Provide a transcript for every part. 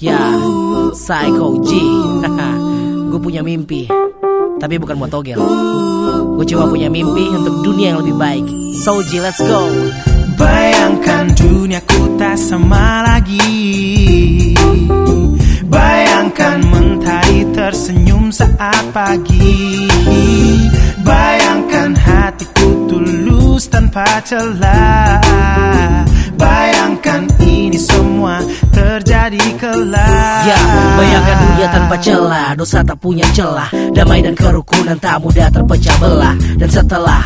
Ya, Psycho G. Gue punya mimpi Tapi bukan buat togel. Gue cuma punya mimpi untuk dunia yang lebih baik. So G, let's go. Bayangkan duniaku tak sama lagi. Bayangkan mentari tersenyum saat pagi. Bayangkan hatiku tulus tanpa celah. Bayangkan ini semua terjadi kelak. Ya, bayangkan dunia tanpa celah. Dosa tak punya celah. Damai dan kerukunan tak mudah terpecah belah. Dan setelah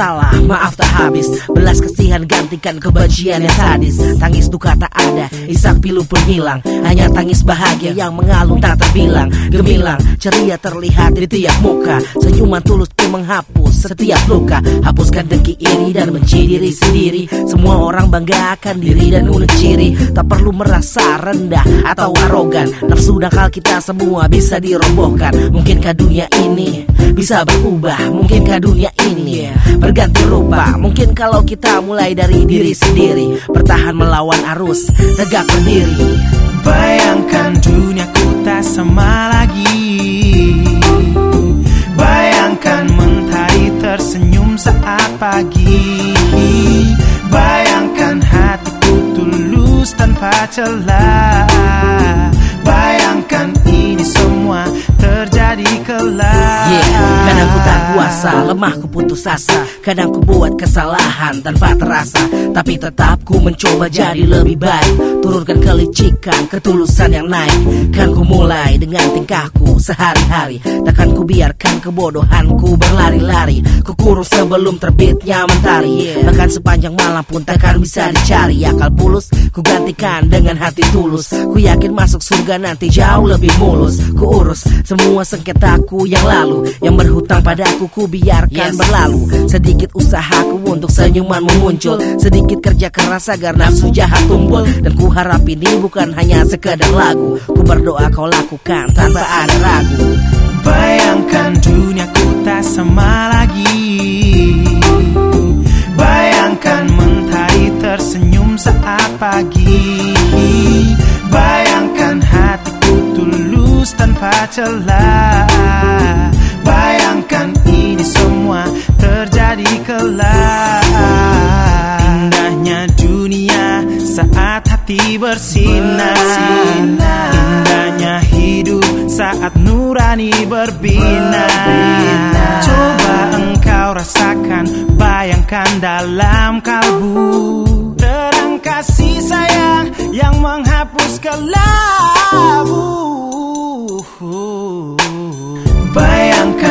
salah. Maaf tak habis. Belas kasihan gantikan kebencian yang sadis. Tangis duka tak ada Isak pilu pun hilang. Hanya tangis bahagia yang mengalun tak terbilang. Gemilang ceria terlihat di tiap muka. Senyuman tulus pun menghapus setiap luka. Hapuskan dengki iri dan benci diri sendiri. Semua orang banggakan diri dan unik ciri. Tak perlu merasa rendah atau arogan. Nafsu nakal kita semua bisa dirobohkan. Mungkinkah dunia ini bisa berubah? Mungkinkah dunia ini berganti rupa. Mungkin kalau kita mulai dari diri sendiri Bertahan melawan arus, tegak berdiri Bayangkan duniaku tak sama lagi. Bayangkan mentari tersenyum saat pagi. Bayangkan hatiku tulus tanpa celah ku tak kuasa, lemah ku putus asa Kadang ku buat kesalahan tanpa terasa. Tapi tetap ku mencoba jadi lebih baik. Turunkan kelicikan, ketulusan yang naik. Kan ku mulai dengan tingkahku sehari-hari. Takkan ku biarkan kebodohanku berlari-lari. Ku kurung sebelum terbitnya mentari Sepanjang malam pun takkan bisa dicari. Akal pulus ku gantikan dengan hati tulus. Ku yakin masuk surga nanti jauh lebih mulus. Ku urus semua sengketaku yang lalu. Yang berhutang padaku ku biarkan berlalu. Sedikit usahaku untuk senyuman muncul. Sedikit kerja keras agar nafsu jahat tumpul. Dan ku harap ini bukan hanya sekedar lagu. Ku berdoa kau lakukan tanpa ada ragu. Bayangkan duniaku tak sama lagi pagi Bayangkan hatiku tulus tanpa celah. Bayangkan ini semua terjadi kelak. Indahnya dunia saat hati bersinar. Indahnya hidup saat nurani berbina Coba engkau rasakan, bayangkan dalam kalbu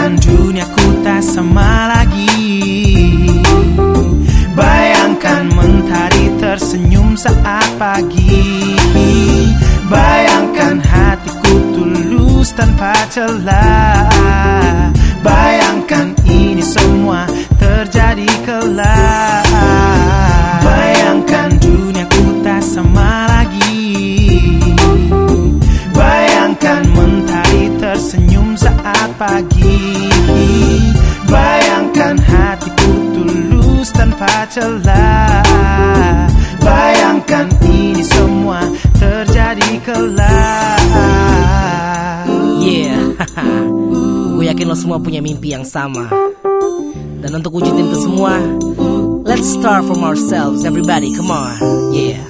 Bayangkan duniaku tak sama lagi. Bayangkan mentari tersenyum saat pagi. Bayangkan hatiku tulus tanpa celah. Bayangkan ini semua terjadi kelak pagi Bayangkan hatiku tulus tanpa celah Bayangkan ini semua terjadi kelak Yeah, gue yakin lo semua punya mimpi yang sama. Dan untuk wujudin itu semua, let's start from ourselves, everybody. Come on, yeah.